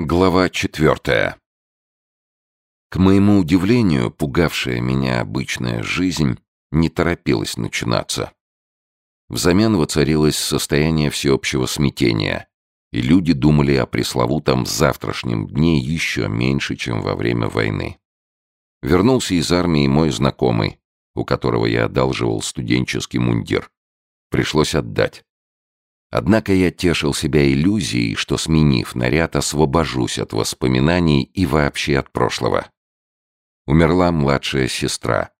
Глава четвертая. К моему удивлению, пугавшая меня обычная жизнь не торопилась начинаться. Взамен воцарилось состояние всеобщего смятения, и люди думали о пресловутом завтрашнем дне еще меньше, чем во время войны. Вернулся из армии мой знакомый, у которого я одалживал студенческий мундир. Пришлось отдать. Однако я тешил себя иллюзией, что, сменив наряд, освобожусь от воспоминаний и вообще от прошлого. Умерла младшая сестра.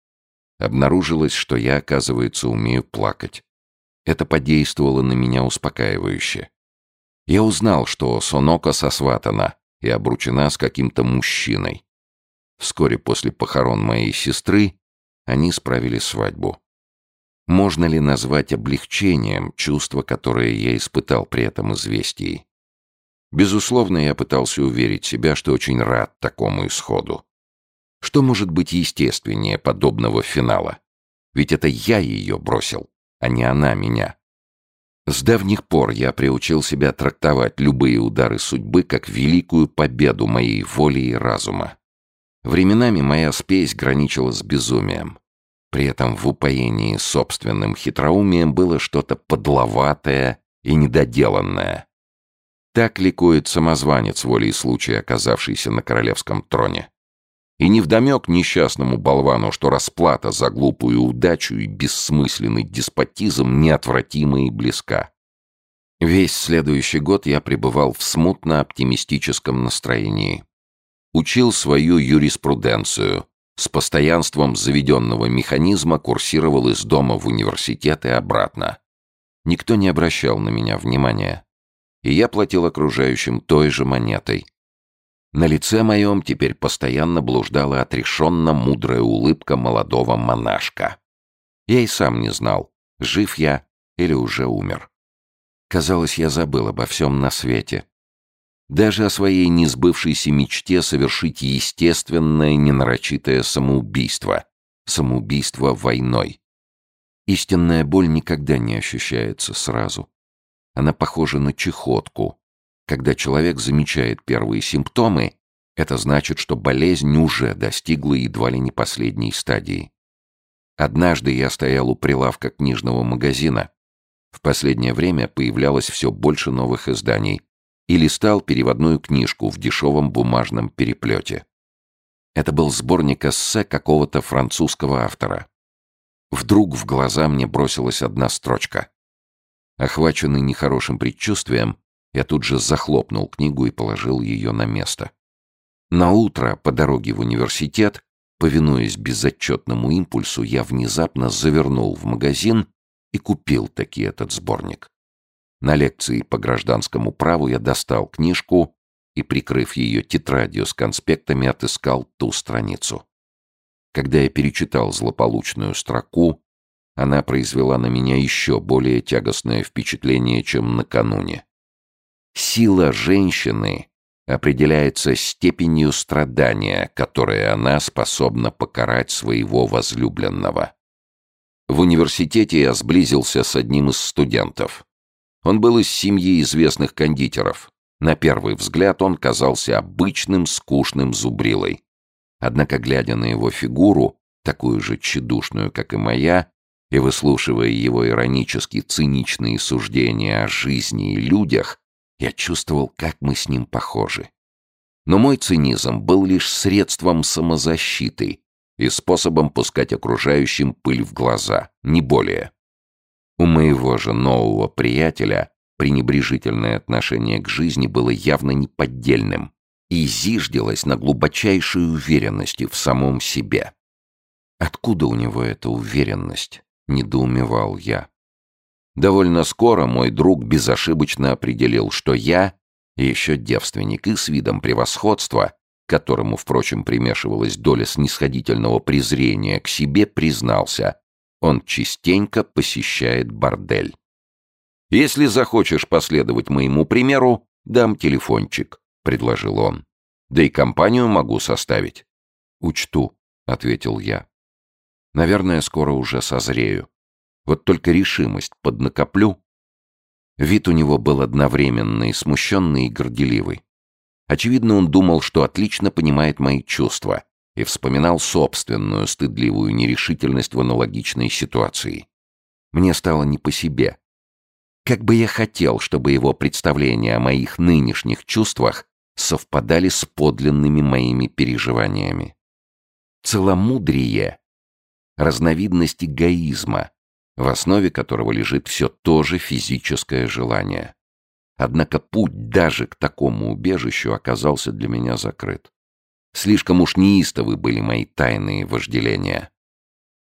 Обнаружилось, что я, оказывается, умею плакать. Это подействовало на меня успокаивающе. Я узнал, что Сонока сосватана и обручена с каким-то мужчиной. Вскоре после похорон моей сестры они справили свадьбу. Можно ли назвать облегчением чувство, которое я испытал при этом известии? Безусловно, я пытался уверить себя, что очень рад такому исходу. Что может быть естественнее подобного финала? Ведь это я ее бросил, а не она меня. С давних пор я приучил себя трактовать любые удары судьбы как великую победу моей воли и разума. Временами моя спесь граничила с безумием. При этом в упоении собственным хитроумием было что-то подловатое и недоделанное. Так ликует самозванец волей случая, оказавшийся на королевском троне. И невдомек несчастному болвану, что расплата за глупую удачу и бессмысленный деспотизм неотвратима и близка. Весь следующий год я пребывал в смутно-оптимистическом настроении. Учил свою юриспруденцию, с постоянством заведенного механизма курсировал из дома в университет и обратно. Никто не обращал на меня внимания. И я платил окружающим той же монетой. На лице моем теперь постоянно блуждала отрешенно мудрая улыбка молодого монашка. Я и сам не знал, жив я или уже умер. Казалось, я забыл обо всем на свете, даже о своей несбывшейся мечте совершить естественное ненарочитое самоубийство. Самоубийство войной. Истинная боль никогда не ощущается сразу. Она похожа на чехотку. Когда человек замечает первые симптомы, это значит, что болезнь уже достигла едва ли не последней стадии. Однажды я стоял у прилавка книжного магазина. В последнее время появлялось все больше новых изданий, и листал переводную книжку в дешевом бумажном переплете. Это был сборник эссе какого-то французского автора. Вдруг в глаза мне бросилась одна строчка. Охваченный нехорошим предчувствием, я тут же захлопнул книгу и положил ее на место. На утро по дороге в университет, повинуясь безотчетному импульсу, я внезапно завернул в магазин и купил таки этот сборник. На лекции по гражданскому праву я достал книжку и, прикрыв ее тетрадью с конспектами, отыскал ту страницу. Когда я перечитал злополучную строку, она произвела на меня еще более тягостное впечатление, чем накануне. Сила женщины определяется степенью страдания, которое она способна покарать своего возлюбленного. В университете я сблизился с одним из студентов. Он был из семьи известных кондитеров. На первый взгляд он казался обычным скучным зубрилой. Однако, глядя на его фигуру, такую же тщедушную, как и моя, и выслушивая его иронически циничные суждения о жизни и людях, я чувствовал, как мы с ним похожи. Но мой цинизм был лишь средством самозащиты и способом пускать окружающим пыль в глаза, не более. У моего же нового приятеля пренебрежительное отношение к жизни было явно неподдельным и зиждилось на глубочайшей уверенности в самом себе. Откуда у него эта уверенность? Недоумевал я. Довольно скоро мой друг безошибочно определил, что я еще девственник и с видом превосходства, которому, впрочем, примешивалась доля снисходительного презрения к себе, признался, он частенько посещает бордель. «Если захочешь последовать моему примеру, дам телефончик», — предложил он. «Да и компанию могу составить». «Учту», — ответил я. «Наверное, скоро уже созрею. Вот только решимость поднакоплю». Вид у него был одновременно и смущенный, и горделивый. Очевидно, он думал, что отлично понимает мои чувства и вспоминал собственную стыдливую нерешительность в аналогичной ситуации. Мне стало не по себе. Как бы я хотел, чтобы его представления о моих нынешних чувствах совпадали с подлинными моими переживаниями. Целомудрие — разновидность эгоизма, в основе которого лежит все то же физическое желание. Однако путь даже к такому убежищу оказался для меня закрыт. Слишком уж неистовы были мои тайные вожделения.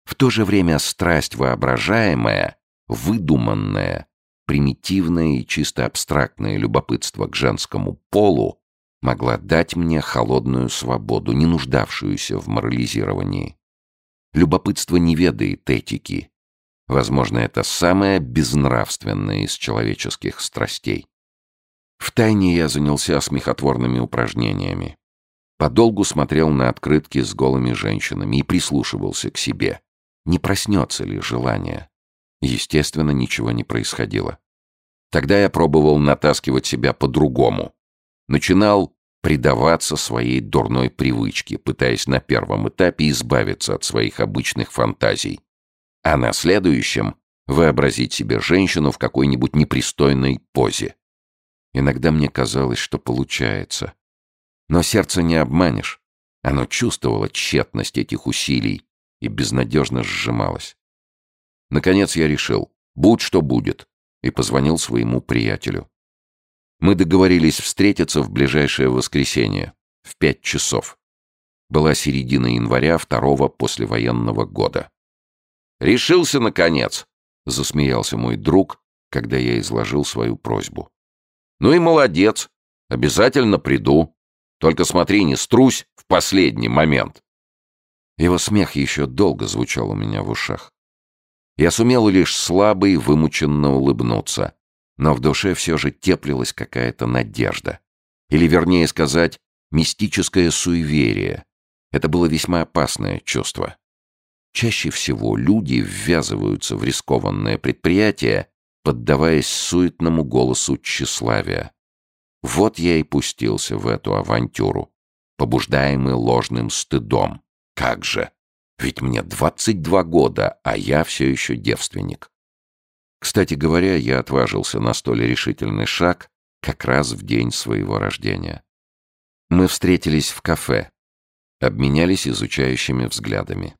В то же время страсть воображаемая, выдуманная, примитивное и чисто абстрактное любопытство к женскому полу могла дать мне холодную свободу, не нуждавшуюся в морализировании. Любопытство не ведает этики. Возможно, это самое безнравственное из человеческих страстей. Втайне я занялся смехотворными упражнениями. Подолгу смотрел на открытки с голыми женщинами и прислушивался к себе. Не проснется ли желание? Естественно, ничего не происходило. Тогда я пробовал натаскивать себя по-другому. Начинал предаваться своей дурной привычке, пытаясь на первом этапе избавиться от своих обычных фантазий. А на следующем — вообразить себе женщину в какой-нибудь непристойной позе. Иногда мне казалось, что получается. Но сердце не обманешь. Оно чувствовало тщетность этих усилий и безнадежно сжималось. Наконец я решил, будь что будет, и позвонил своему приятелю. Мы договорились встретиться в ближайшее воскресенье, в пять часов. Была середина января второго послевоенного года. «Решился, наконец!» — засмеялся мой друг, когда я изложил свою просьбу. Ну и молодец. Обязательно приду. Только смотри, не струсь в последний момент. Его смех еще долго звучал у меня в ушах. Я сумел лишь слабо и вымученно улыбнуться, но в душе все же теплилась какая-то надежда. Или, вернее сказать, мистическое суеверие. Это было весьма опасное чувство. Чаще всего люди ввязываются в рискованное предприятие, поддаваясь суетному голосу тщеславия. Вот я и пустился в эту авантюру, побуждаемый ложным стыдом. Как же! Ведь мне 22 года, а я все еще девственник. Кстати говоря, я отважился на столь решительный шаг как раз в день своего рождения. Мы встретились в кафе, обменялись изучающими взглядами.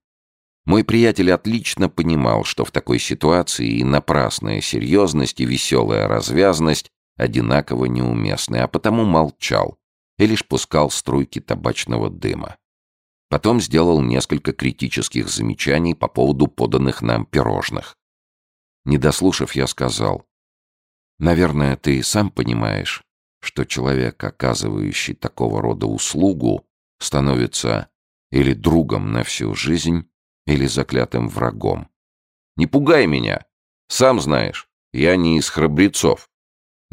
Мой приятель отлично понимал, что в такой ситуации и напрасная серьезность, и веселая развязность одинаково неуместны, а потому молчал и лишь пускал струйки табачного дыма. Потом сделал несколько критических замечаний по поводу поданных нам пирожных. Не дослушав, я сказал, «Наверное, ты и сам понимаешь, что человек, оказывающий такого рода услугу, становится или другом на всю жизнь, или заклятым врагом. Не пугай меня. Сам знаешь, я не из храбрецов.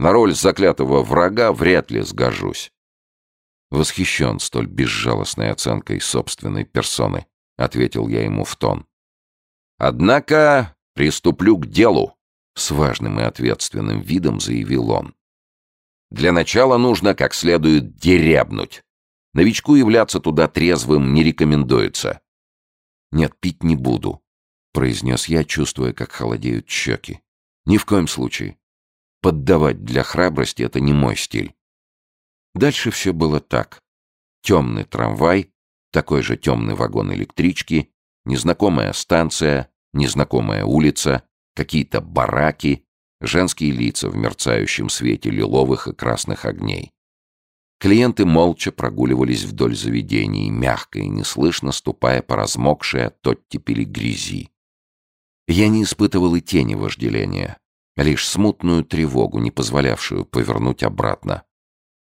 На роль заклятого врага вряд ли сгожусь. Восхищен столь безжалостной оценкой собственной персоны, ответил я ему в тон. Однако приступлю к делу, с важным и ответственным видом заявил он. Для начала нужно как следует дерябнуть. Новичку являться туда трезвым не рекомендуется. «Нет, пить не буду», — произнес я, чувствуя, как холодеют щеки. «Ни в коем случае. Поддавать для храбрости — это не мой стиль». Дальше все было так. Темный трамвай, такой же темный вагон электрички, незнакомая станция, незнакомая улица, какие-то бараки, женские лица в мерцающем свете лиловых и красных огней. Клиенты молча прогуливались вдоль заведений, мягко и неслышно ступая по размокшей от оттепели грязи. Я не испытывал и тени вожделения, лишь смутную тревогу, не позволявшую повернуть обратно.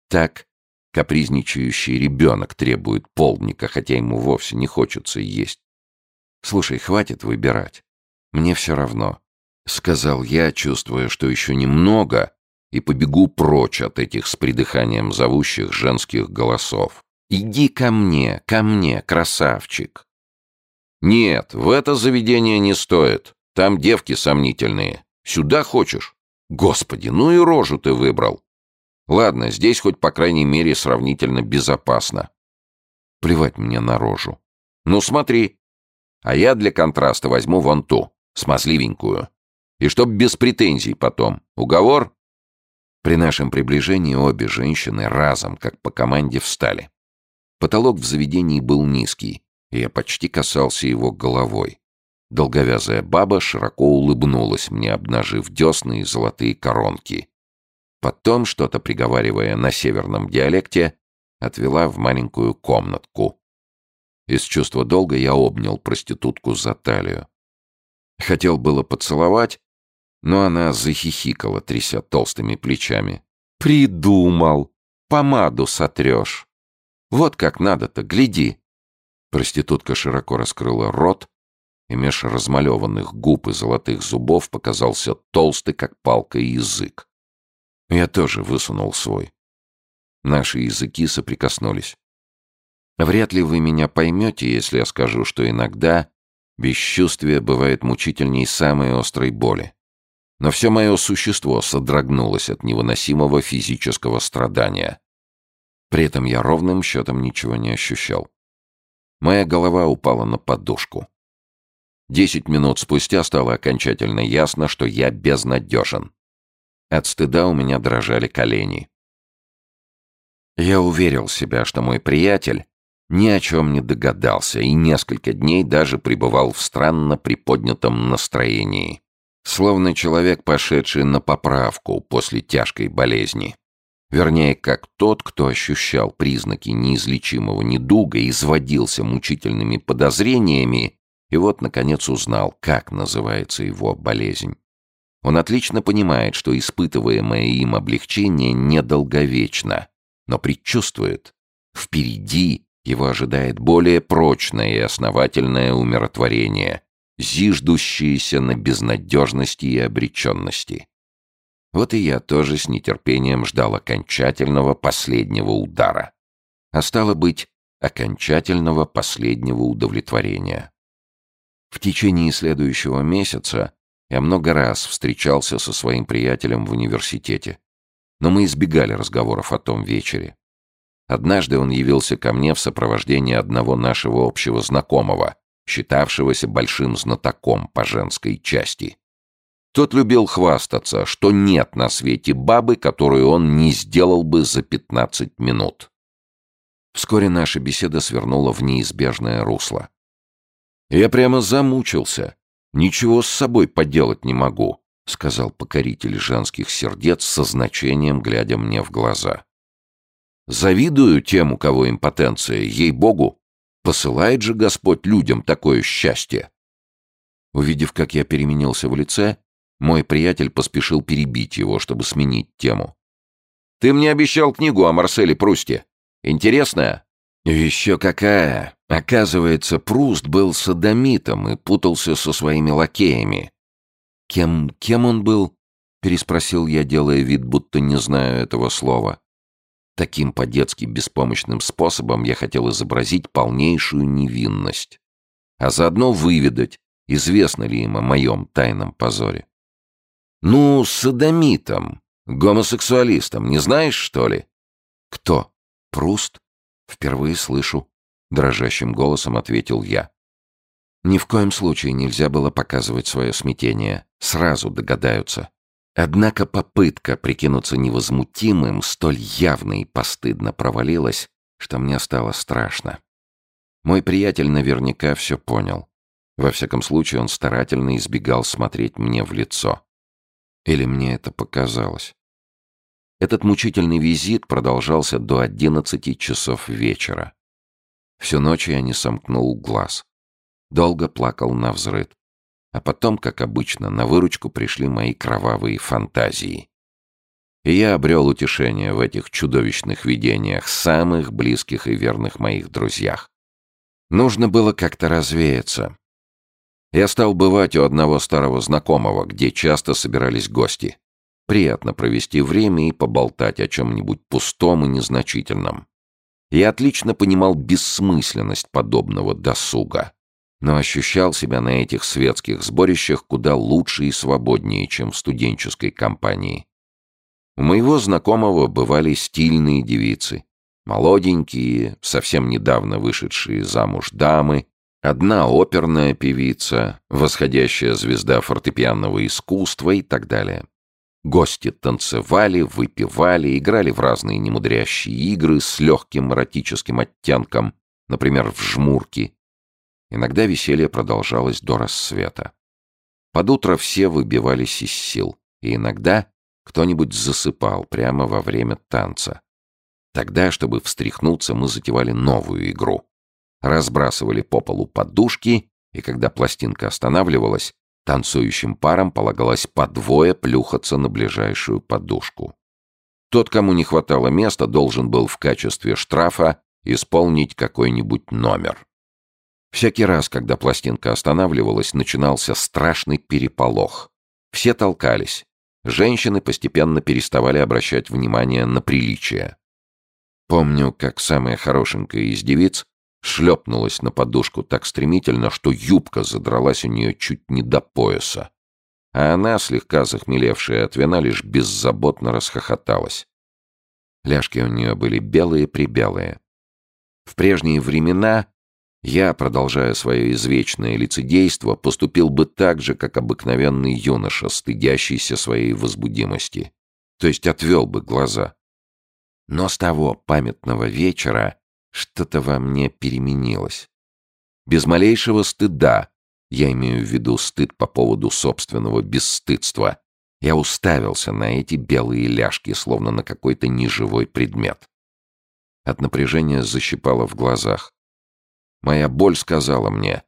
Так капризничающий ребенок требует полдника, хотя ему вовсе не хочется есть. «Слушай, хватит выбирать. Мне все равно», — сказал я, чувствуя, что еще немного, и побегу прочь от этих с придыханием зовущих женских голосов. «Иди ко мне, ко мне, красавчик!» «Нет, в это заведение не стоит. Там девки сомнительные. Сюда хочешь? Господи, ну и рожу ты выбрал!» Ладно, здесь хоть по крайней мере сравнительно безопасно. Плевать мне на рожу. Ну смотри. А я для контраста возьму вон ту, смазливенькую. И чтоб без претензий потом. Уговор? При нашем приближении обе женщины разом, как по команде, встали. Потолок в заведении был низкий, и я почти касался его головой. Долговязая баба широко улыбнулась мне, обнажив десны и золотые коронки. Потом, что-то приговаривая на северном диалекте, отвела в маленькую комнатку. Из чувства долга я обнял проститутку за талию. Хотел было поцеловать, но она захихикала, тряся толстыми плечами. «Придумал! Помаду сотрешь! Вот как надо-то, гляди!» Проститутка широко раскрыла рот, и меж размалеванных губ и золотых зубов показался толстый, как палка, язык. Я тоже высунул свой. Наши языки соприкоснулись. Вряд ли вы меня поймете, если я скажу, что иногда бесчувствие бывает мучительней самой острой боли. Но все мое существо содрогнулось от невыносимого физического страдания. При этом я ровным счетом ничего не ощущал. Моя голова упала на подушку. Десять минут спустя стало окончательно ясно, что я безнадежен. От стыда у меня дрожали колени. Я уверил себя, что мой приятель ни о чем не догадался и несколько дней даже пребывал в странно приподнятом настроении, словно человек, пошедший на поправку после тяжкой болезни. Вернее, как тот, кто ощущал признаки неизлечимого недуга, изводился мучительными подозрениями и вот, наконец, узнал, как называется его болезнь. Он отлично понимает, что испытываемое им облегчение недолговечно, но предчувствует. Впереди его ожидает более прочное и основательное умиротворение, зиждущееся на безнадежности и обреченности. Вот и я тоже с нетерпением ждал окончательного последнего удара. А стало быть, окончательного последнего удовлетворения. В течение следующего месяца я много раз встречался со своим приятелем в университете но мы избегали разговоров о том вечере. Однажды он явился ко мне в сопровождении одного нашего общего знакомого, считавшегося большим знатоком по женской части. Тот любил хвастаться, что нет на свете бабы, которую он не сделал бы за 15 минут. Вскоре наша беседа свернула в неизбежное русло. Я прямо замучился. Ничего с собой поделать не могу. — сказал покоритель женских сердец со значением, глядя мне в глаза. «Завидую тем, у кого импотенция, ей-богу! Посылает же Господь людям такое счастье!» Увидев, как я переменился в лице, мой приятель поспешил перебить его, чтобы сменить тему. «Ты мне обещал книгу о Марселе Прусте. Интересная?» «Еще какая! Оказывается, Пруст был садомитом и путался со своими лакеями. «Кем... кем он был?» — переспросил я, делая вид, будто не знаю этого слова. Таким по-детски беспомощным способом я хотел изобразить полнейшую невинность, а заодно выведать, известно ли им о моем тайном позоре. «Ну, садомитом, гомосексуалистом, не знаешь, что ли?» «Кто? Пруст?» «Впервые слышу», — дрожащим голосом ответил я. Ни в коем случае нельзя было показывать свое смятение. Сразу догадаются. Однако попытка прикинуться невозмутимым столь явно и постыдно провалилась, что мне стало страшно. Мой приятель наверняка все понял. Во всяком случае, он старательно избегал смотреть мне в лицо. Или мне это показалось. Этот мучительный визит продолжался до одиннадцати часов вечера. Всю ночь я не сомкнул глаз. Долго плакал на взрыд. А потом, как обычно, на выручку пришли мои кровавые фантазии. И я обрел утешение в этих чудовищных видениях, самых близких и верных моих друзьях. Нужно было как-то развеяться. Я стал бывать у одного старого знакомого, где часто собирались гости. Приятно провести время и поболтать о чем-нибудь пустом и незначительном. Я отлично понимал бессмысленность подобного досуга но ощущал себя на этих светских сборищах куда лучше и свободнее, чем в студенческой компании. У моего знакомого бывали стильные девицы, молоденькие, совсем недавно вышедшие замуж дамы, одна оперная певица, восходящая звезда фортепианного искусства и так далее. Гости танцевали, выпивали, играли в разные немудрящие игры с легким эротическим оттенком, например, в жмурки. Иногда веселье продолжалось до рассвета. Под утро все выбивались из сил, и иногда кто-нибудь засыпал прямо во время танца. Тогда, чтобы встряхнуться, мы затевали новую игру. Разбрасывали по полу подушки, и когда пластинка останавливалась, Танцующим парам полагалось по двое плюхаться на ближайшую подушку. Тот, кому не хватало места, должен был в качестве штрафа исполнить какой-нибудь номер. Всякий раз, когда пластинка останавливалась, начинался страшный переполох. Все толкались. Женщины постепенно переставали обращать внимание на приличие. Помню, как самая хорошенькая из девиц шлепнулась на подушку так стремительно, что юбка задралась у нее чуть не до пояса. А она, слегка захмелевшая от вина, лишь беззаботно расхохоталась. Ляжки у нее были белые-прибелые. В прежние времена я, продолжая свое извечное лицедейство, поступил бы так же, как обыкновенный юноша, стыдящийся своей возбудимости. То есть отвел бы глаза. Но с того памятного вечера что-то во мне переменилось. Без малейшего стыда, я имею в виду стыд по поводу собственного бесстыдства, я уставился на эти белые ляжки, словно на какой-то неживой предмет. От напряжения защипало в глазах. Моя боль сказала мне,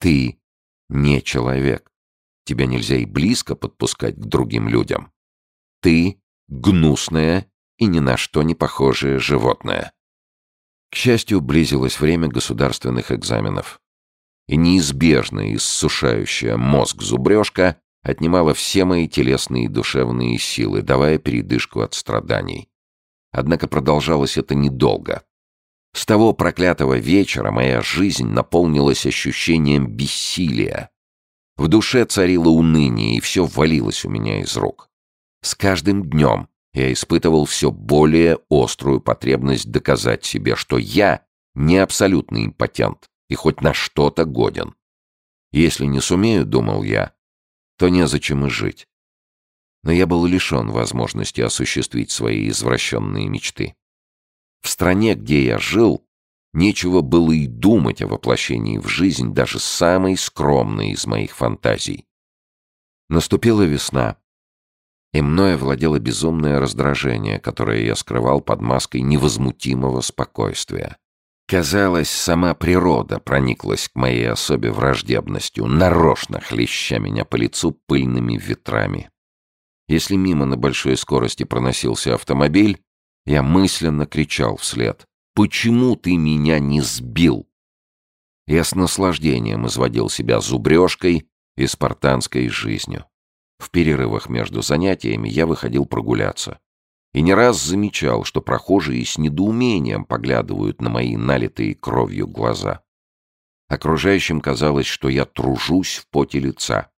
ты не человек. Тебя нельзя и близко подпускать к другим людям. Ты гнусное и ни на что не похожее животное. К счастью, близилось время государственных экзаменов. И неизбежная иссушающая мозг зубрежка отнимала все мои телесные и душевные силы, давая передышку от страданий. Однако продолжалось это недолго. С того проклятого вечера моя жизнь наполнилась ощущением бессилия. В душе царило уныние, и все валилось у меня из рук. С каждым днем я испытывал все более острую потребность доказать себе, что я не абсолютный импотент и хоть на что-то годен. Если не сумею, думал я, то незачем и жить. Но я был лишен возможности осуществить свои извращенные мечты. В стране, где я жил, нечего было и думать о воплощении в жизнь даже самой скромной из моих фантазий. Наступила весна, и мною владело безумное раздражение, которое я скрывал под маской невозмутимого спокойствия. Казалось, сама природа прониклась к моей особе враждебностью, нарочно хлеща меня по лицу пыльными ветрами. Если мимо на большой скорости проносился автомобиль, я мысленно кричал вслед «Почему ты меня не сбил?» Я с наслаждением изводил себя зубрежкой и спартанской жизнью. В перерывах между занятиями я выходил прогуляться. И не раз замечал, что прохожие с недоумением поглядывают на мои налитые кровью глаза. Окружающим казалось, что я тружусь в поте лица.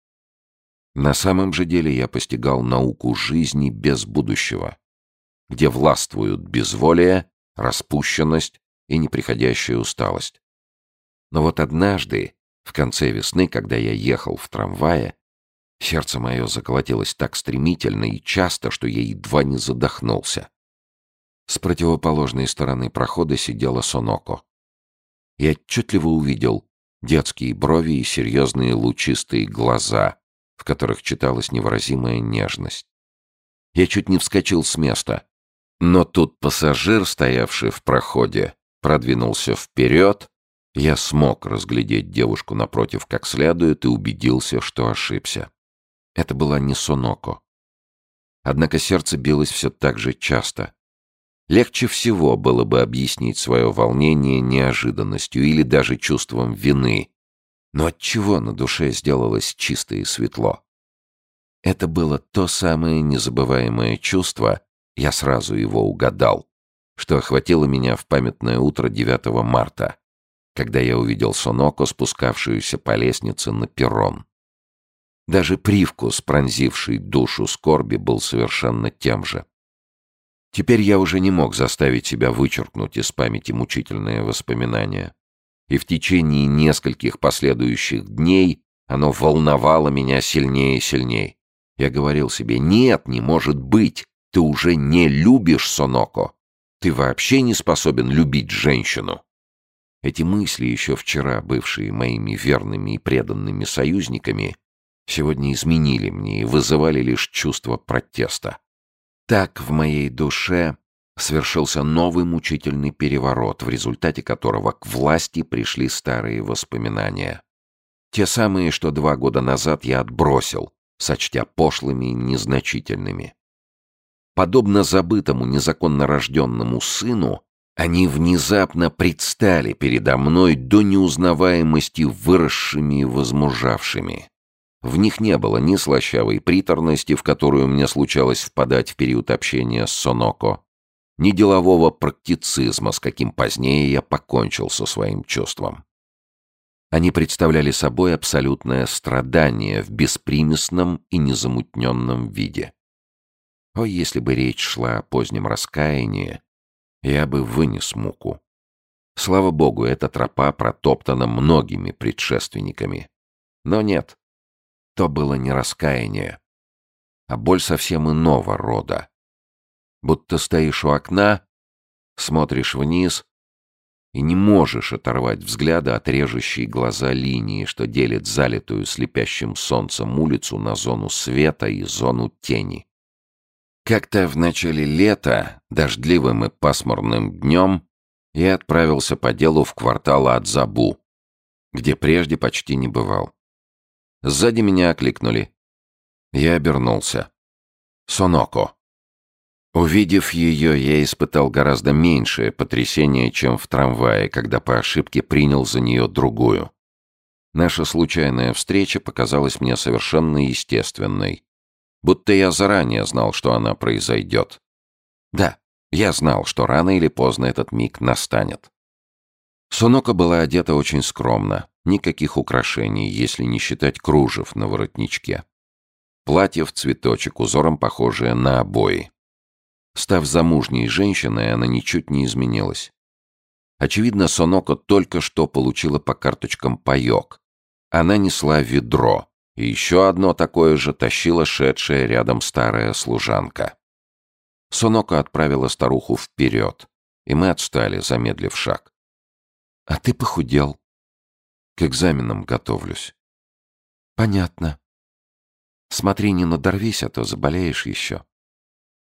На самом же деле я постигал науку жизни без будущего, где властвуют безволие, распущенность и неприходящая усталость. Но вот однажды, в конце весны, когда я ехал в трамвае, Сердце мое заколотилось так стремительно и часто, что я едва не задохнулся. С противоположной стороны прохода сидела Соноко. Я отчетливо увидел детские брови и серьезные лучистые глаза, в которых читалась невыразимая нежность. Я чуть не вскочил с места, но тут пассажир, стоявший в проходе, продвинулся вперед, я смог разглядеть девушку напротив как следует и убедился, что ошибся. Это была не Соноко. Однако сердце билось все так же часто. Легче всего было бы объяснить свое волнение неожиданностью или даже чувством вины. Но от чего на душе сделалось чисто и светло? Это было то самое незабываемое чувство, я сразу его угадал, что охватило меня в памятное утро 9 марта, когда я увидел Соноко, спускавшуюся по лестнице на перрон. Даже привкус, пронзивший душу скорби, был совершенно тем же. Теперь я уже не мог заставить себя вычеркнуть из памяти мучительные воспоминания. И в течение нескольких последующих дней оно волновало меня сильнее и сильнее. Я говорил себе, нет, не может быть, ты уже не любишь Соноко. Ты вообще не способен любить женщину. Эти мысли, еще вчера бывшие моими верными и преданными союзниками, сегодня изменили мне и вызывали лишь чувство протеста. Так в моей душе свершился новый мучительный переворот, в результате которого к власти пришли старые воспоминания. Те самые, что два года назад я отбросил, сочтя пошлыми и незначительными. Подобно забытому незаконно рожденному сыну, они внезапно предстали передо мной до неузнаваемости выросшими и возмужавшими. В них не было ни слащавой приторности, в которую мне случалось впадать в период общения с Соноко, ни делового практицизма, с каким позднее я покончил со своим чувством. Они представляли собой абсолютное страдание в беспримесном и незамутненном виде. О, если бы речь шла о позднем раскаянии, я бы вынес муку. Слава богу, эта тропа протоптана многими предшественниками. Но нет, то было не раскаяние, а боль совсем иного рода. Будто стоишь у окна, смотришь вниз и не можешь оторвать взгляда от режущей глаза линии, что делит залитую слепящим солнцем улицу на зону света и зону тени. Как-то в начале лета, дождливым и пасмурным днем, я отправился по делу в квартал Адзабу, где прежде почти не бывал. Сзади меня окликнули. Я обернулся. Соноко. Увидев ее, я испытал гораздо меньшее потрясение, чем в трамвае, когда по ошибке принял за нее другую. Наша случайная встреча показалась мне совершенно естественной. Будто я заранее знал, что она произойдет. Да, я знал, что рано или поздно этот миг настанет. Сонока была одета очень скромно, Никаких украшений, если не считать кружев на воротничке. Платье в цветочек, узором похожее на обои. Став замужней женщиной, она ничуть не изменилась. Очевидно, Соноко только что получила по карточкам паёк. Она несла ведро, и еще одно такое же тащила шедшая рядом старая служанка. Соноко отправила старуху вперед, и мы отстали, замедлив шаг. «А ты похудел», к экзаменам готовлюсь. Понятно. Смотри, не надорвись, а то заболеешь еще.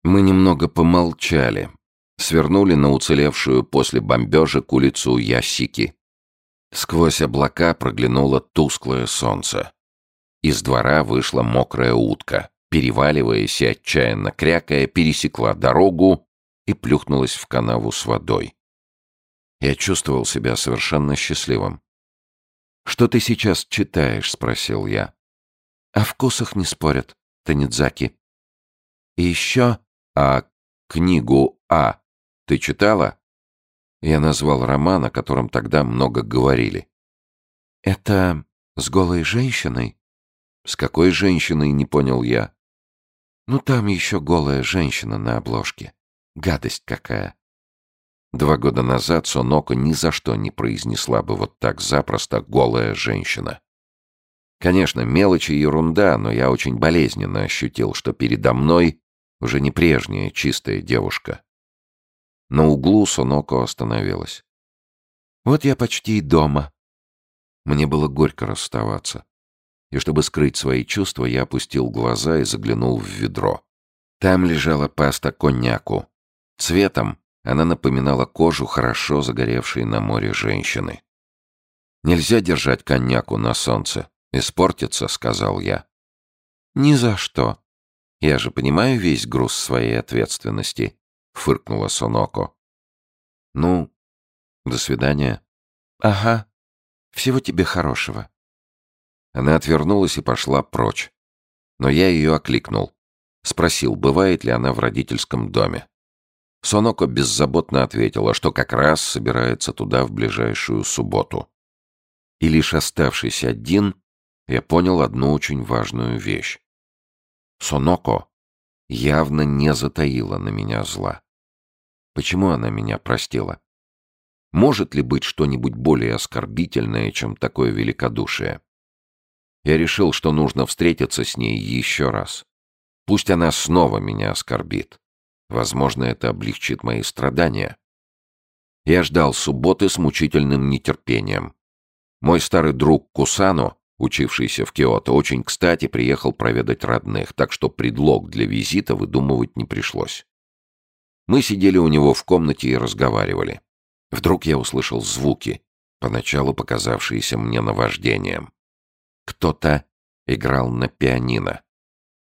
Мы немного помолчали. Свернули на уцелевшую после бомбежек улицу Ясики. Сквозь облака проглянуло тусклое солнце. Из двора вышла мокрая утка, переваливаясь и отчаянно крякая, пересекла дорогу и плюхнулась в канаву с водой. Я чувствовал себя совершенно счастливым. «Что ты сейчас читаешь?» — спросил я. «О вкусах не спорят, Танидзаки». «И еще...» «А книгу А ты читала?» Я назвал роман, о котором тогда много говорили. «Это с голой женщиной?» «С какой женщиной?» — не понял я. «Ну, там еще голая женщина на обложке. Гадость какая!» Два года назад Соноко ни за что не произнесла бы вот так запросто «голая женщина». Конечно, мелочи и ерунда, но я очень болезненно ощутил, что передо мной уже не прежняя чистая девушка. На углу Соноко остановилась. «Вот я почти дома». Мне было горько расставаться. И чтобы скрыть свои чувства, я опустил глаза и заглянул в ведро. Там лежала паста коньяку. Цветом она напоминала кожу хорошо загоревшей на море женщины. «Нельзя держать коньяку на солнце. Испортится», — сказал я. «Ни за что. Я же понимаю весь груз своей ответственности», — фыркнула Соноко. «Ну, до свидания». «Ага. Всего тебе хорошего». Она отвернулась и пошла прочь. Но я ее окликнул. Спросил, бывает ли она в родительском доме. Соноко беззаботно ответила, что как раз собирается туда в ближайшую субботу. И лишь оставшись один, я понял одну очень важную вещь. Соноко явно не затаила на меня зла. Почему она меня простила? Может ли быть что-нибудь более оскорбительное, чем такое великодушие? Я решил, что нужно встретиться с ней еще раз. Пусть она снова меня оскорбит. Возможно, это облегчит мои страдания. Я ждал субботы с мучительным нетерпением. Мой старый друг Кусано, учившийся в Киото, очень кстати приехал проведать родных, так что предлог для визита выдумывать не пришлось. Мы сидели у него в комнате и разговаривали. Вдруг я услышал звуки, поначалу показавшиеся мне наваждением. Кто-то играл на пианино,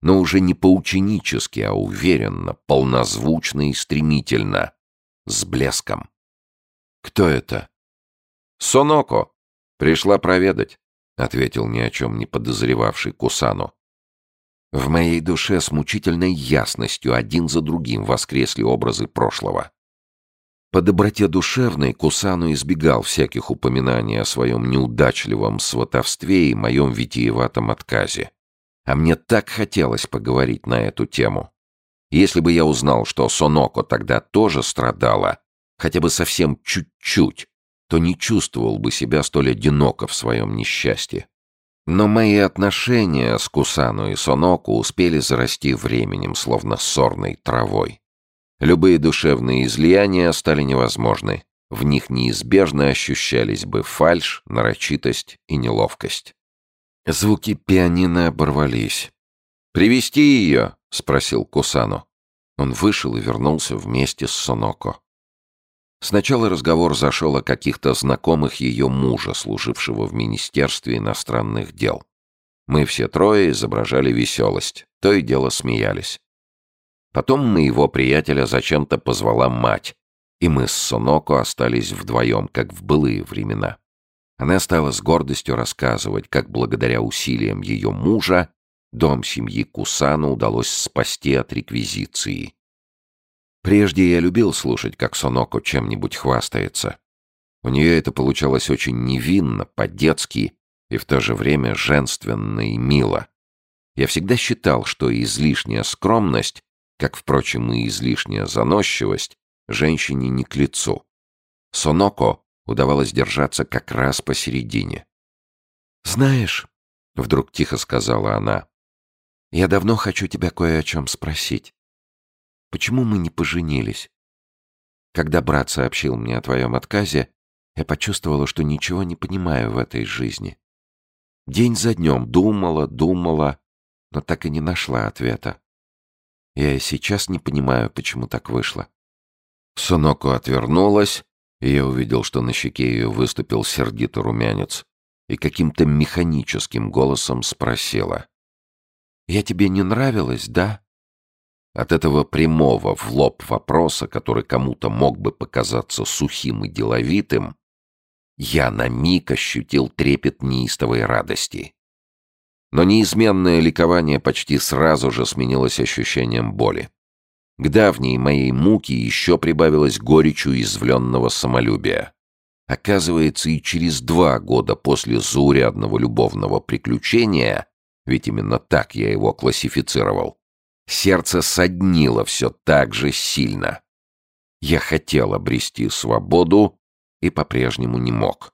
но уже не поученически, а уверенно, полнозвучно и стремительно, с блеском. «Кто это?» «Соноко. Пришла проведать», — ответил ни о чем не подозревавший Кусану. В моей душе с мучительной ясностью один за другим воскресли образы прошлого. По доброте душевной Кусану избегал всяких упоминаний о своем неудачливом сватовстве и моем витиеватом отказе. А мне так хотелось поговорить на эту тему. Если бы я узнал, что Соноко тогда тоже страдала, хотя бы совсем чуть-чуть, то не чувствовал бы себя столь одиноко в своем несчастье. Но мои отношения с Кусану и Соноко успели зарасти временем, словно сорной травой. Любые душевные излияния стали невозможны. В них неизбежно ощущались бы фальшь, нарочитость и неловкость. Звуки пианино оборвались. «Привести ее?» — спросил Кусану. Он вышел и вернулся вместе с Соноко. Сначала разговор зашел о каких-то знакомых ее мужа, служившего в Министерстве иностранных дел. Мы все трое изображали веселость, то и дело смеялись. Потом моего приятеля зачем-то позвала мать, и мы с Соноко остались вдвоем, как в былые времена. Она стала с гордостью рассказывать, как благодаря усилиям ее мужа дом семьи Кусану удалось спасти от реквизиции. Прежде я любил слушать, как Соноко чем-нибудь хвастается. У нее это получалось очень невинно, по-детски и в то же время женственно и мило. Я всегда считал, что излишняя скромность как, впрочем, и излишняя заносчивость, женщине не к лицу. Соноко удавалось держаться как раз посередине. «Знаешь», — вдруг тихо сказала она, — «я давно хочу тебя кое о чем спросить. Почему мы не поженились? Когда брат сообщил мне о твоем отказе, я почувствовала, что ничего не понимаю в этой жизни. День за днем думала, думала, но так и не нашла ответа. Я и сейчас не понимаю, почему так вышло. Суноко отвернулась, и я увидел, что на щеке ее выступил сердитый румянец, и каким-то механическим голосом спросила. «Я тебе не нравилась, да?» От этого прямого в лоб вопроса, который кому-то мог бы показаться сухим и деловитым, я на миг ощутил трепет неистовой радости. Но неизменное ликование почти сразу же сменилось ощущением боли. К давней моей муке еще прибавилось горечью извленного самолюбия. Оказывается, и через два года после заурядного любовного приключения, ведь именно так я его классифицировал, сердце соднило все так же сильно. Я хотел обрести свободу и по-прежнему не мог.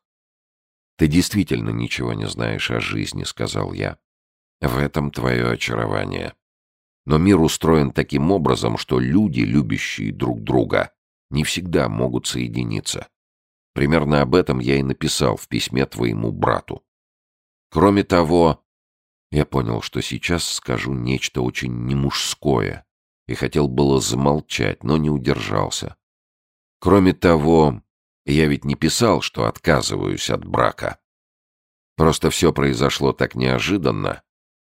«Ты действительно ничего не знаешь о жизни», — сказал я. В этом твое очарование. Но мир устроен таким образом, что люди, любящие друг друга, не всегда могут соединиться. Примерно об этом я и написал в письме твоему брату. Кроме того, я понял, что сейчас скажу нечто очень немужское, и хотел было замолчать, но не удержался. Кроме того, я ведь не писал, что отказываюсь от брака. Просто все произошло так неожиданно,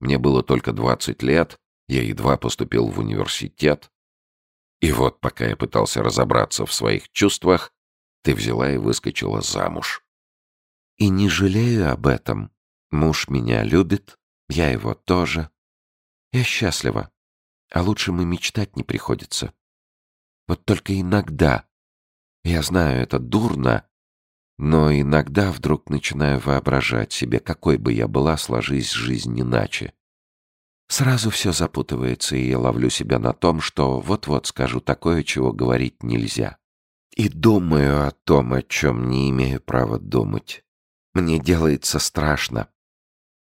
мне было только 20 лет, я едва поступил в университет. И вот, пока я пытался разобраться в своих чувствах, ты взяла и выскочила замуж. И не жалею об этом. Муж меня любит, я его тоже. Я счастлива. А лучше мы мечтать не приходится. Вот только иногда, я знаю, это дурно, но иногда вдруг начинаю воображать себе, какой бы я была, сложись жизнь иначе. Сразу все запутывается, и я ловлю себя на том, что вот-вот скажу такое, чего говорить нельзя. И думаю о том, о чем не имею права думать. Мне делается страшно.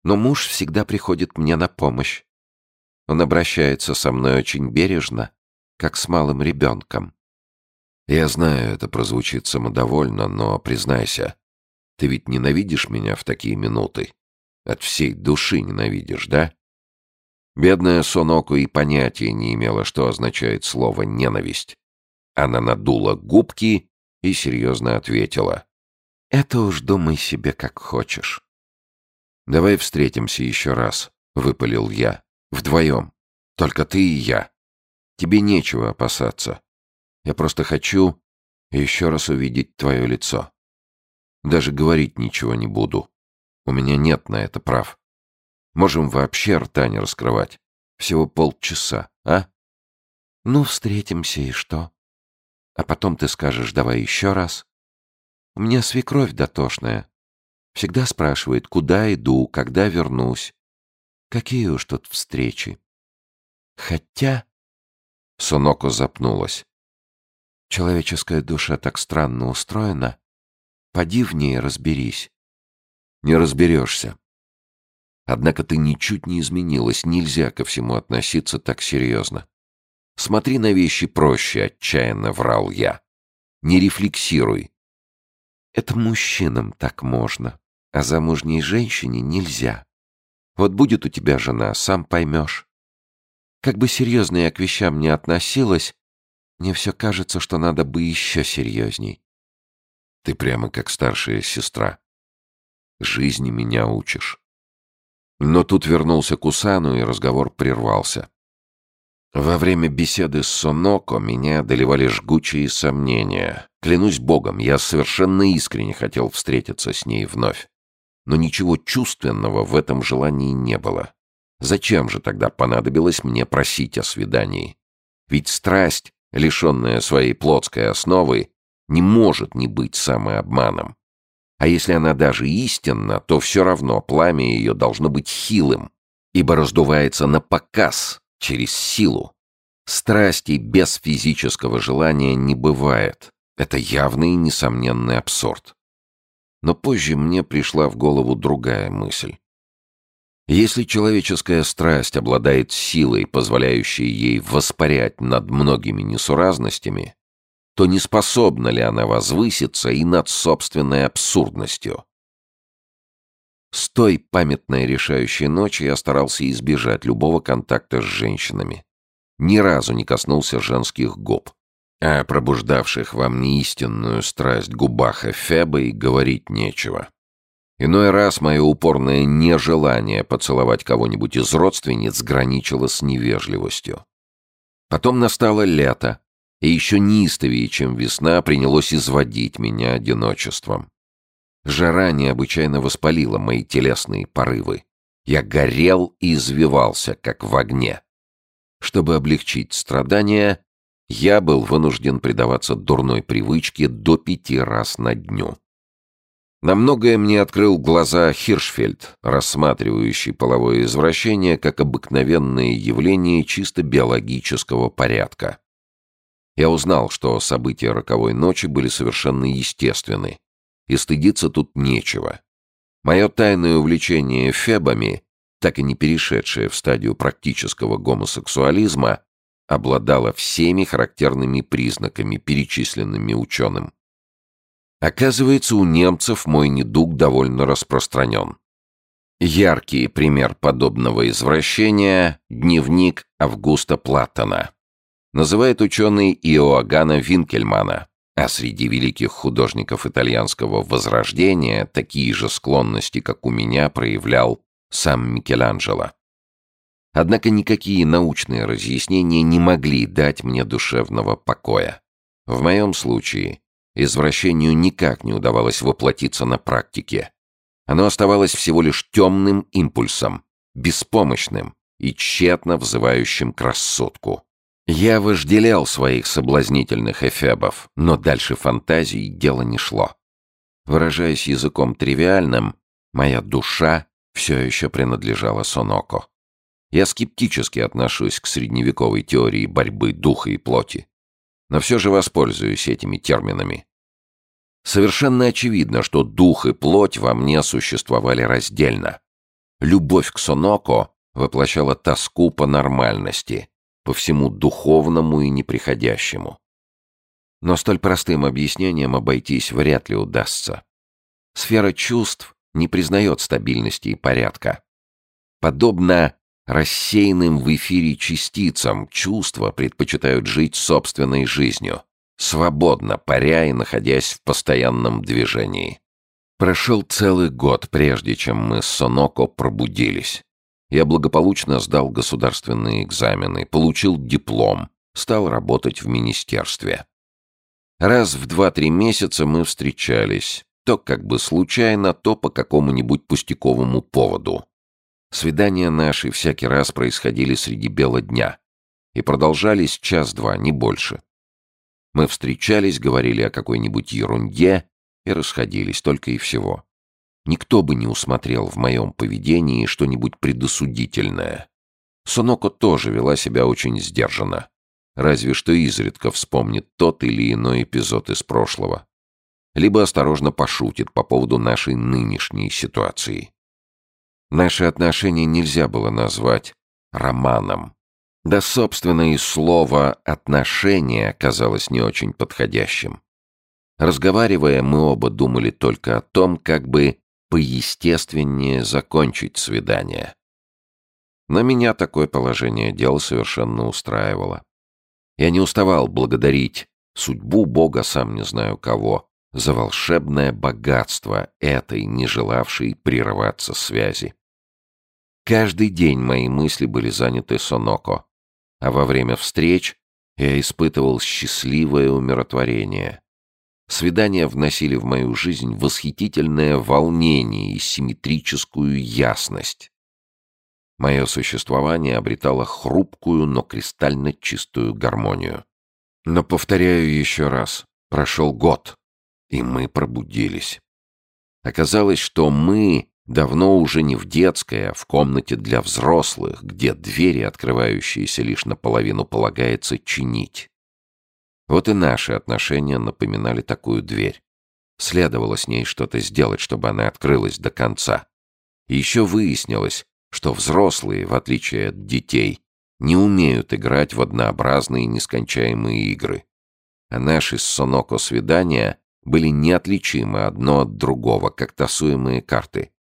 Но муж всегда приходит мне на помощь. Он обращается со мной очень бережно, как с малым ребенком. Я знаю, это прозвучит самодовольно, но, признайся, ты ведь ненавидишь меня в такие минуты? От всей души ненавидишь, да? Бедная Соноку и понятия не имела, что означает слово «ненависть». Она надула губки и серьезно ответила. «Это уж думай себе, как хочешь». «Давай встретимся еще раз», — выпалил я. «Вдвоем. Только ты и я. Тебе нечего опасаться. Я просто хочу еще раз увидеть твое лицо. Даже говорить ничего не буду. У меня нет на это прав. Можем вообще рта не раскрывать. Всего полчаса, а? Ну, встретимся и что? А потом ты скажешь, давай еще раз. У меня свекровь дотошная. Всегда спрашивает, куда иду, когда вернусь. Какие уж тут встречи. Хотя... Суноко запнулась. Человеческая душа так странно устроена. Поди в ней разберись. Не разберешься. Однако ты ничуть не изменилась, нельзя ко всему относиться так серьезно. Смотри на вещи проще, отчаянно врал я. Не рефлексируй. Это мужчинам так можно, а замужней женщине нельзя. Вот будет у тебя жена, сам поймешь. Как бы серьезно я к вещам не относилась, мне все кажется, что надо бы еще серьезней. Ты прямо как старшая сестра. Жизни меня учишь. Но тут вернулся Кусану, и разговор прервался. Во время беседы с Соноко меня одолевали жгучие сомнения. Клянусь богом, я совершенно искренне хотел встретиться с ней вновь. Но ничего чувственного в этом желании не было. Зачем же тогда понадобилось мне просить о свидании? Ведь страсть, лишенная своей плотской основы, не может не быть самообманом. А если она даже истинна, то все равно пламя ее должно быть хилым, ибо раздувается на показ, через силу. Страсти без физического желания не бывает. Это явный и несомненный абсурд. Но позже мне пришла в голову другая мысль. Если человеческая страсть обладает силой, позволяющей ей воспарять над многими несуразностями, то не способна ли она возвыситься и над собственной абсурдностью? С той памятной решающей ночи я старался избежать любого контакта с женщинами. Ни разу не коснулся женских губ. О пробуждавших во мне истинную страсть губах Эфеба и говорить нечего. Иной раз мое упорное нежелание поцеловать кого-нибудь из родственниц граничило с невежливостью. Потом настало лето, и еще неистовее, чем весна, принялось изводить меня одиночеством. Жара необычайно воспалила мои телесные порывы. Я горел и извивался, как в огне. Чтобы облегчить страдания, я был вынужден предаваться дурной привычке до пяти раз на дню. На многое мне открыл глаза Хиршфельд, рассматривающий половое извращение как обыкновенное явление чисто биологического порядка. Я узнал, что события роковой ночи были совершенно естественны, и стыдиться тут нечего. Мое тайное увлечение фебами, так и не перешедшее в стадию практического гомосексуализма, обладало всеми характерными признаками, перечисленными ученым. Оказывается, у немцев мой недуг довольно распространен. Яркий пример подобного извращения – дневник Августа Платтона называет ученый Иоганна Винкельмана, а среди великих художников итальянского возрождения такие же склонности, как у меня, проявлял сам Микеланджело. Однако никакие научные разъяснения не могли дать мне душевного покоя. В моем случае извращению никак не удавалось воплотиться на практике. Оно оставалось всего лишь темным импульсом, беспомощным и тщетно взывающим к рассудку. Я вожделел своих соблазнительных эфебов, но дальше фантазии дело не шло. Выражаясь языком тривиальным, моя душа все еще принадлежала Соноко. Я скептически отношусь к средневековой теории борьбы духа и плоти, но все же воспользуюсь этими терминами. Совершенно очевидно, что дух и плоть во мне существовали раздельно. Любовь к Соноко воплощала тоску по нормальности, по всему духовному и неприходящему. Но столь простым объяснением обойтись вряд ли удастся. Сфера чувств не признает стабильности и порядка. Подобно рассеянным в эфире частицам, чувства предпочитают жить собственной жизнью, свободно паря и находясь в постоянном движении. Прошел целый год, прежде чем мы с Соноко пробудились. Я благополучно сдал государственные экзамены, получил диплом, стал работать в министерстве. Раз в два-три месяца мы встречались, то как бы случайно, то по какому-нибудь пустяковому поводу. Свидания наши всякий раз происходили среди бела дня и продолжались час-два, не больше. Мы встречались, говорили о какой-нибудь ерунде и расходились только и всего. Никто бы не усмотрел в моем поведении что-нибудь предосудительное. Соноко тоже вела себя очень сдержанно. Разве что изредка вспомнит тот или иной эпизод из прошлого. Либо осторожно пошутит по поводу нашей нынешней ситуации. Наши отношения нельзя было назвать романом. Да, собственно, и слово «отношения» казалось не очень подходящим. Разговаривая, мы оба думали только о том, как бы поестественнее закончить свидание. Но меня такое положение дел совершенно устраивало. Я не уставал благодарить судьбу Бога, сам не знаю кого, за волшебное богатство этой, не желавшей прерываться связи. Каждый день мои мысли были заняты Соноко, а во время встреч я испытывал счастливое умиротворение. Свидания вносили в мою жизнь восхитительное волнение и симметрическую ясность. Мое существование обретало хрупкую, но кристально чистую гармонию. Но, повторяю еще раз, прошел год, и мы пробудились. Оказалось, что мы давно уже не в детской, а в комнате для взрослых, где двери, открывающиеся лишь наполовину, полагается чинить. Вот и наши отношения напоминали такую дверь. Следовало с ней что-то сделать, чтобы она открылась до конца. И еще выяснилось, что взрослые, в отличие от детей, не умеют играть в однообразные нескончаемые игры. А наши с Соноко свидания были неотличимы одно от другого, как тасуемые карты.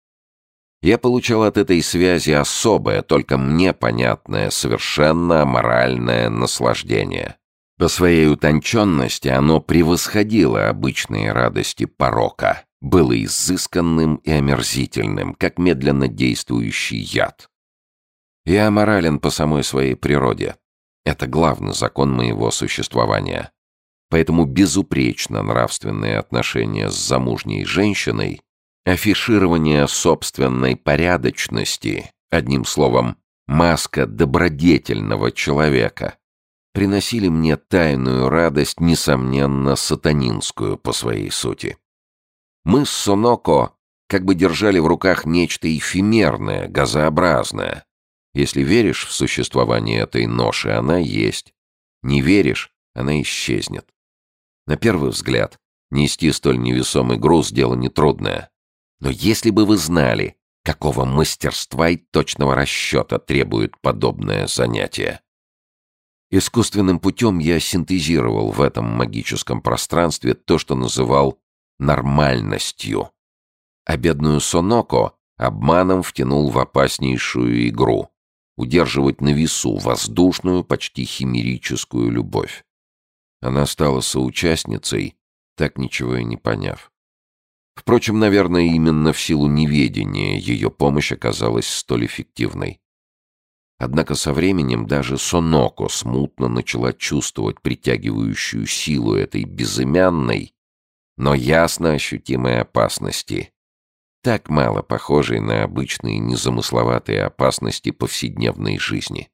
Я получал от этой связи особое, только мне понятное, совершенно аморальное наслаждение. По своей утонченности оно превосходило обычные радости порока, было изысканным и омерзительным, как медленно действующий яд. Я аморален по самой своей природе. Это главный закон моего существования. Поэтому безупречно нравственные отношения с замужней женщиной, афиширование собственной порядочности, одним словом, маска добродетельного человека, приносили мне тайную радость, несомненно, сатанинскую по своей сути. Мы с Соноко как бы держали в руках нечто эфемерное, газообразное. Если веришь в существование этой ноши, она есть. Не веришь, она исчезнет. На первый взгляд, нести столь невесомый груз – дело нетрудное. Но если бы вы знали, какого мастерства и точного расчета требует подобное занятие. Искусственным путем я синтезировал в этом магическом пространстве то, что называл нормальностью. А бедную Соноко обманом втянул в опаснейшую игру — удерживать на весу воздушную, почти химерическую любовь. Она стала соучастницей, так ничего и не поняв. Впрочем, наверное, именно в силу неведения ее помощь оказалась столь эффективной. Однако со временем даже Соноко смутно начала чувствовать притягивающую силу этой безымянной, но ясно ощутимой опасности, так мало похожей на обычные незамысловатые опасности повседневной жизни.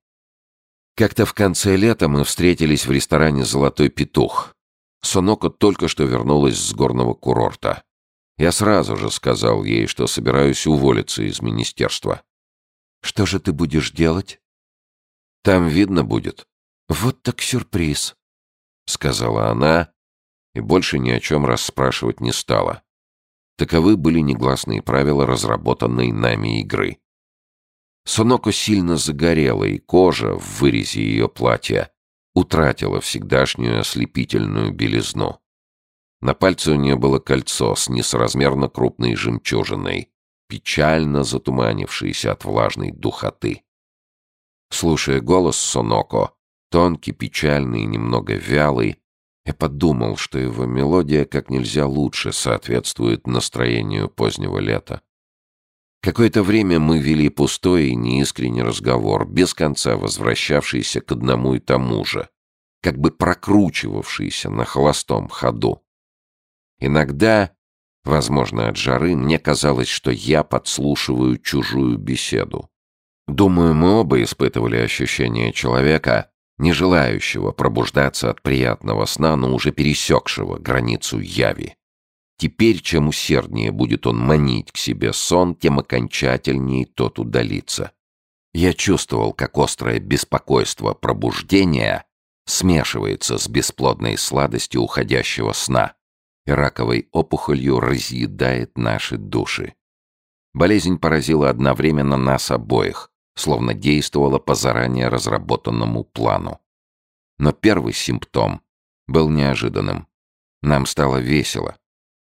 Как-то в конце лета мы встретились в ресторане «Золотой петух». Соноко только что вернулась с горного курорта. Я сразу же сказал ей, что собираюсь уволиться из министерства. «Что же ты будешь делать?» Там видно будет. Вот так сюрприз, — сказала она, и больше ни о чем расспрашивать не стала. Таковы были негласные правила разработанной нами игры. Соноко сильно загорела, и кожа в вырезе ее платья утратила всегдашнюю ослепительную белизну. На пальце у нее было кольцо с несоразмерно крупной жемчужиной, печально затуманившееся от влажной духоты. Слушая голос Соноко, тонкий, печальный и немного вялый, я подумал, что его мелодия как нельзя лучше соответствует настроению позднего лета. Какое-то время мы вели пустой и неискренний разговор, без конца возвращавшийся к одному и тому же, как бы прокручивавшийся на холостом ходу. Иногда, возможно, от жары, мне казалось, что я подслушиваю чужую беседу. Думаю, мы оба испытывали ощущение человека, не желающего пробуждаться от приятного сна, но уже пересекшего границу яви. Теперь, чем усерднее будет он манить к себе сон, тем окончательнее тот удалится. Я чувствовал, как острое беспокойство пробуждения смешивается с бесплодной сладостью уходящего сна раковой опухолью разъедает наши души. Болезнь поразила одновременно нас обоих, словно действовала по заранее разработанному плану. Но первый симптом был неожиданным. Нам стало весело.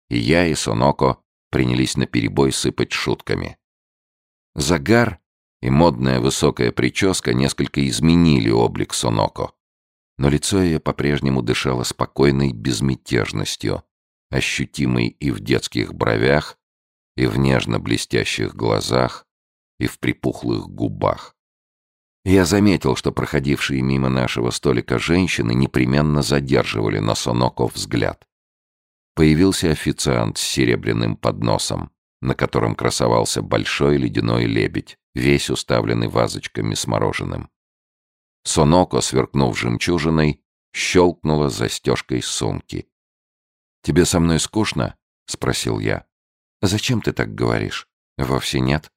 И я, и Соноко принялись наперебой сыпать шутками. Загар и модная высокая прическа несколько изменили облик Соноко. Но лицо ее по-прежнему дышало спокойной безмятежностью, ощутимой и в детских бровях, и в нежно блестящих глазах, и в припухлых губах. Я заметил, что проходившие мимо нашего столика женщины непременно задерживали на Соноко взгляд. Появился официант с серебряным подносом, на котором красовался большой ледяной лебедь, весь уставленный вазочками с мороженым. Соноко, сверкнув жемчужиной, щелкнула застежкой сумки. «Тебе со мной скучно?» — спросил я. «Зачем ты так говоришь?» «Вовсе нет.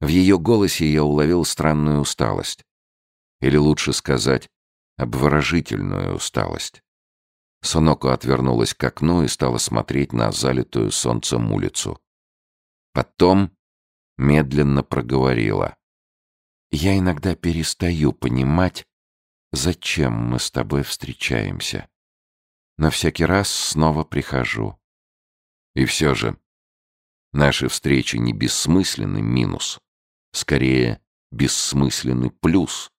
В ее голосе я уловил странную усталость. Или лучше сказать, обворожительную усталость. Соноко отвернулась к окну и стала смотреть на залитую солнцем улицу. Потом медленно проговорила. «Я иногда перестаю понимать, зачем мы с тобой встречаемся. Но всякий раз снова прихожу. И все же, наши встречи не бессмысленный минус. Скорее, бессмысленный плюс.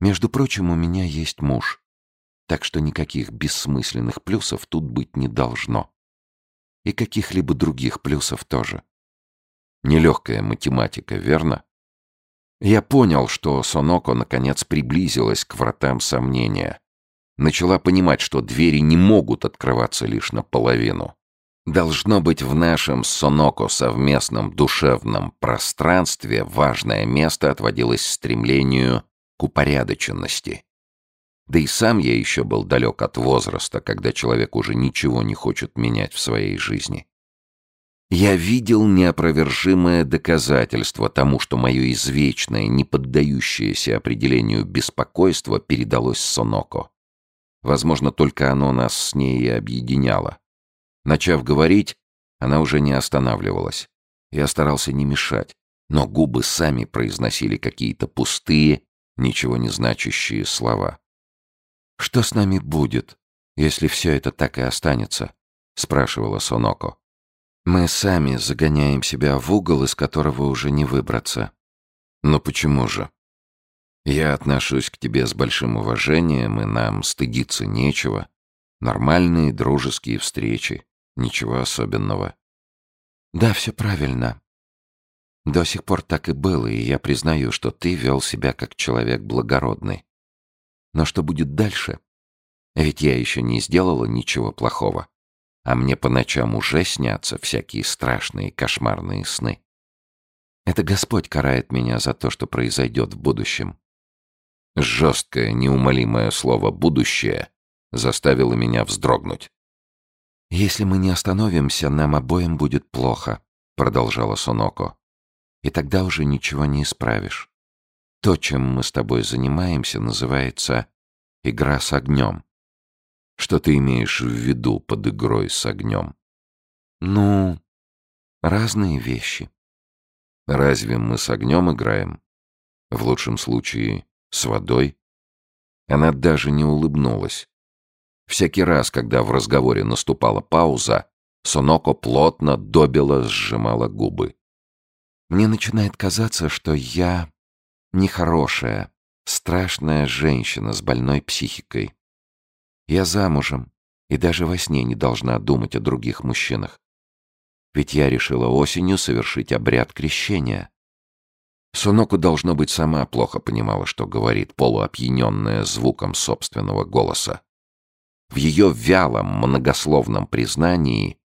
Между прочим, у меня есть муж. Так что никаких бессмысленных плюсов тут быть не должно. И каких-либо других плюсов тоже. Нелегкая математика, верно? Я понял, что Соноко наконец приблизилась к вратам сомнения. Начала понимать, что двери не могут открываться лишь наполовину. Должно быть, в нашем Соноко совместном душевном пространстве важное место отводилось стремлению к упорядоченности. Да и сам я еще был далек от возраста, когда человек уже ничего не хочет менять в своей жизни. Я видел неопровержимое доказательство тому, что мое извечное, не поддающееся определению беспокойство передалось Соноко. Возможно, только оно нас с ней и объединяло. Начав говорить, она уже не останавливалась. Я старался не мешать, но губы сами произносили какие-то пустые, ничего не значащие слова. «Что с нами будет, если все это так и останется?» — спрашивала Соноко. «Мы сами загоняем себя в угол, из которого уже не выбраться». «Но почему же?» «Я отношусь к тебе с большим уважением, и нам стыдиться нечего. Нормальные дружеские встречи. Ничего особенного. Да, все правильно. До сих пор так и было, и я признаю, что ты вел себя как человек благородный. Но что будет дальше? Ведь я еще не сделала ничего плохого. А мне по ночам уже снятся всякие страшные кошмарные сны. Это Господь карает меня за то, что произойдет в будущем. Жесткое, неумолимое слово «будущее» заставило меня вздрогнуть. «Если мы не остановимся, нам обоим будет плохо», — продолжала Соноко. «И тогда уже ничего не исправишь. То, чем мы с тобой занимаемся, называется игра с огнем. Что ты имеешь в виду под игрой с огнем? Ну, разные вещи. Разве мы с огнем играем? В лучшем случае, с водой? Она даже не улыбнулась. Всякий раз, когда в разговоре наступала пауза, Соноко плотно, добило сжимала губы. Мне начинает казаться, что я нехорошая, страшная женщина с больной психикой. Я замужем и даже во сне не должна думать о других мужчинах. Ведь я решила осенью совершить обряд крещения. Суноку, должно быть, сама плохо понимала, что говорит, полуопьяненная звуком собственного голоса. В ее вялом, многословном признании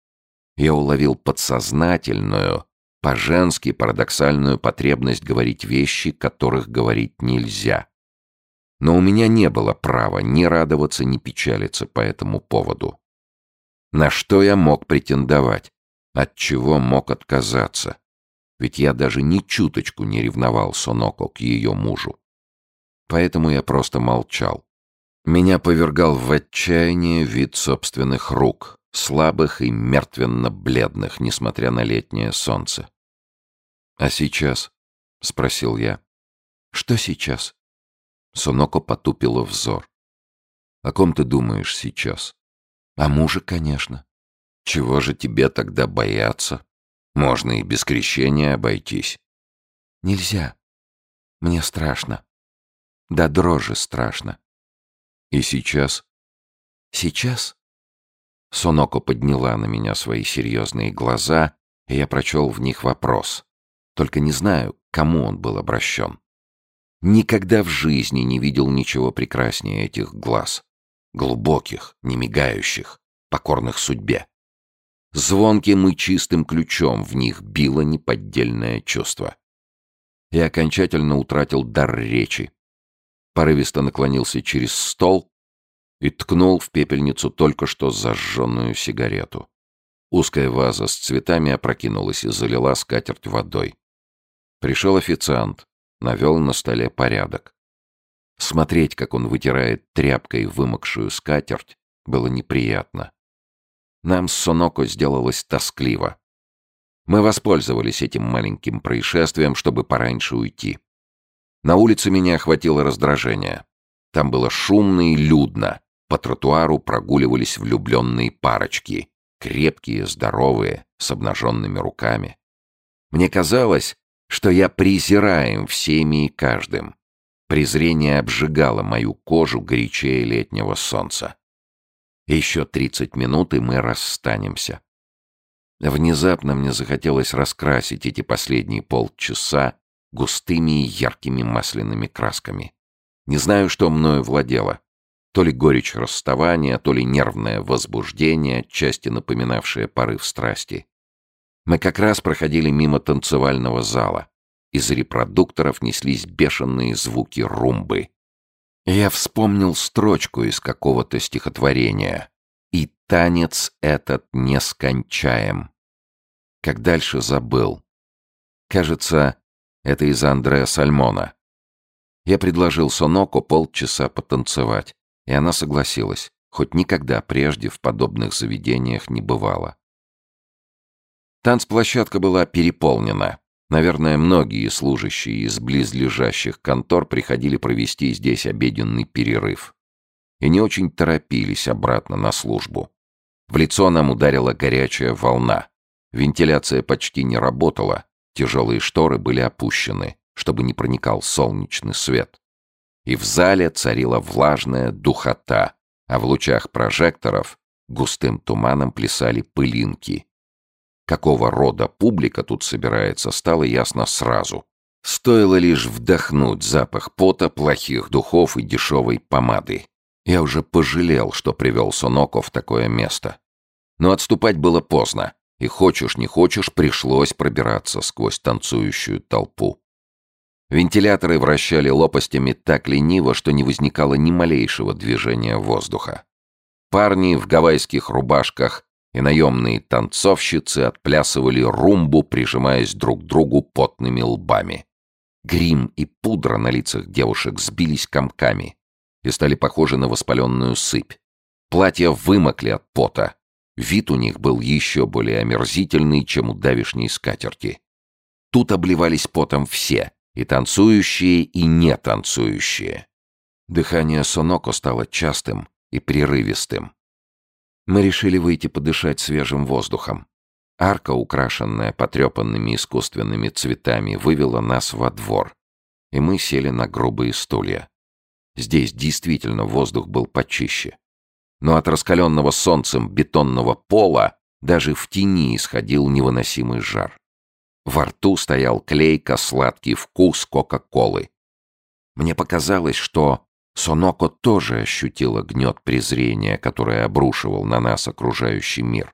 я уловил подсознательную, по-женски парадоксальную потребность говорить вещи, которых говорить нельзя. Но у меня не было права ни радоваться, ни печалиться по этому поводу. На что я мог претендовать? От чего мог отказаться? Ведь я даже ни чуточку не ревновал Соноко к ее мужу. Поэтому я просто молчал. Меня повергал в отчаяние вид собственных рук, слабых и мертвенно-бледных, несмотря на летнее солнце. «А сейчас?» — спросил я. «Что сейчас?» Соноко потупила взор. «О ком ты думаешь сейчас?» «О муже, конечно». «Чего же тебе тогда бояться? Можно и без крещения обойтись». «Нельзя. Мне страшно. Да дрожи страшно». «И сейчас?» «Сейчас?» Соноко подняла на меня свои серьезные глаза, и я прочел в них вопрос. Только не знаю, кому он был обращен. Никогда в жизни не видел ничего прекраснее этих глаз. Глубоких, не мигающих, покорных судьбе. Звонким и чистым ключом в них било неподдельное чувство. Я окончательно утратил дар речи. Порывисто наклонился через стол и ткнул в пепельницу только что зажженную сигарету. Узкая ваза с цветами опрокинулась и залила скатерть водой. Пришел официант, навел на столе порядок. Смотреть, как он вытирает тряпкой вымокшую скатерть, было неприятно. Нам с Соноко сделалось тоскливо. Мы воспользовались этим маленьким происшествием, чтобы пораньше уйти. На улице меня охватило раздражение. Там было шумно и людно. По тротуару прогуливались влюбленные парочки. Крепкие, здоровые, с обнаженными руками. Мне казалось, что я презираем всеми и каждым. Презрение обжигало мою кожу горячее летнего солнца. Еще тридцать минут, и мы расстанемся. Внезапно мне захотелось раскрасить эти последние полчаса густыми и яркими масляными красками. Не знаю, что мною владело. То ли горечь расставания, то ли нервное возбуждение, отчасти напоминавшее порыв страсти. Мы как раз проходили мимо танцевального зала. Из репродукторов неслись бешеные звуки румбы. Я вспомнил строчку из какого-то стихотворения. «И танец этот нескончаем». Как дальше забыл. Кажется, это из Андреа Сальмона. Я предложил Соноко полчаса потанцевать, и она согласилась, хоть никогда прежде в подобных заведениях не бывало. Танцплощадка была переполнена. Наверное, многие служащие из близлежащих контор приходили провести здесь обеденный перерыв. И не очень торопились обратно на службу. В лицо нам ударила горячая волна. Вентиляция почти не работала, тяжелые шторы были опущены, чтобы не проникал солнечный свет. И в зале царила влажная духота, а в лучах прожекторов густым туманом плясали пылинки, Какого рода публика тут собирается, стало ясно сразу. Стоило лишь вдохнуть запах пота, плохих духов и дешевой помады. Я уже пожалел, что привел Соноко в такое место. Но отступать было поздно, и хочешь не хочешь, пришлось пробираться сквозь танцующую толпу. Вентиляторы вращали лопастями так лениво, что не возникало ни малейшего движения воздуха. Парни в гавайских рубашках и наемные танцовщицы отплясывали румбу, прижимаясь друг к другу потными лбами. Грим и пудра на лицах девушек сбились комками и стали похожи на воспаленную сыпь. Платья вымокли от пота. Вид у них был еще более омерзительный, чем у давишней скатерти. Тут обливались потом все, и танцующие, и не танцующие. Дыхание Соноко стало частым и прерывистым. Мы решили выйти подышать свежим воздухом. Арка, украшенная потрепанными искусственными цветами, вывела нас во двор, и мы сели на грубые стулья. Здесь действительно воздух был почище. Но от раскаленного солнцем бетонного пола даже в тени исходил невыносимый жар. Во рту стоял клейко-сладкий вкус Кока-Колы. Мне показалось, что Соноко тоже ощутила гнет презрения, которое обрушивал на нас окружающий мир.